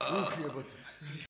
Uykuya batın.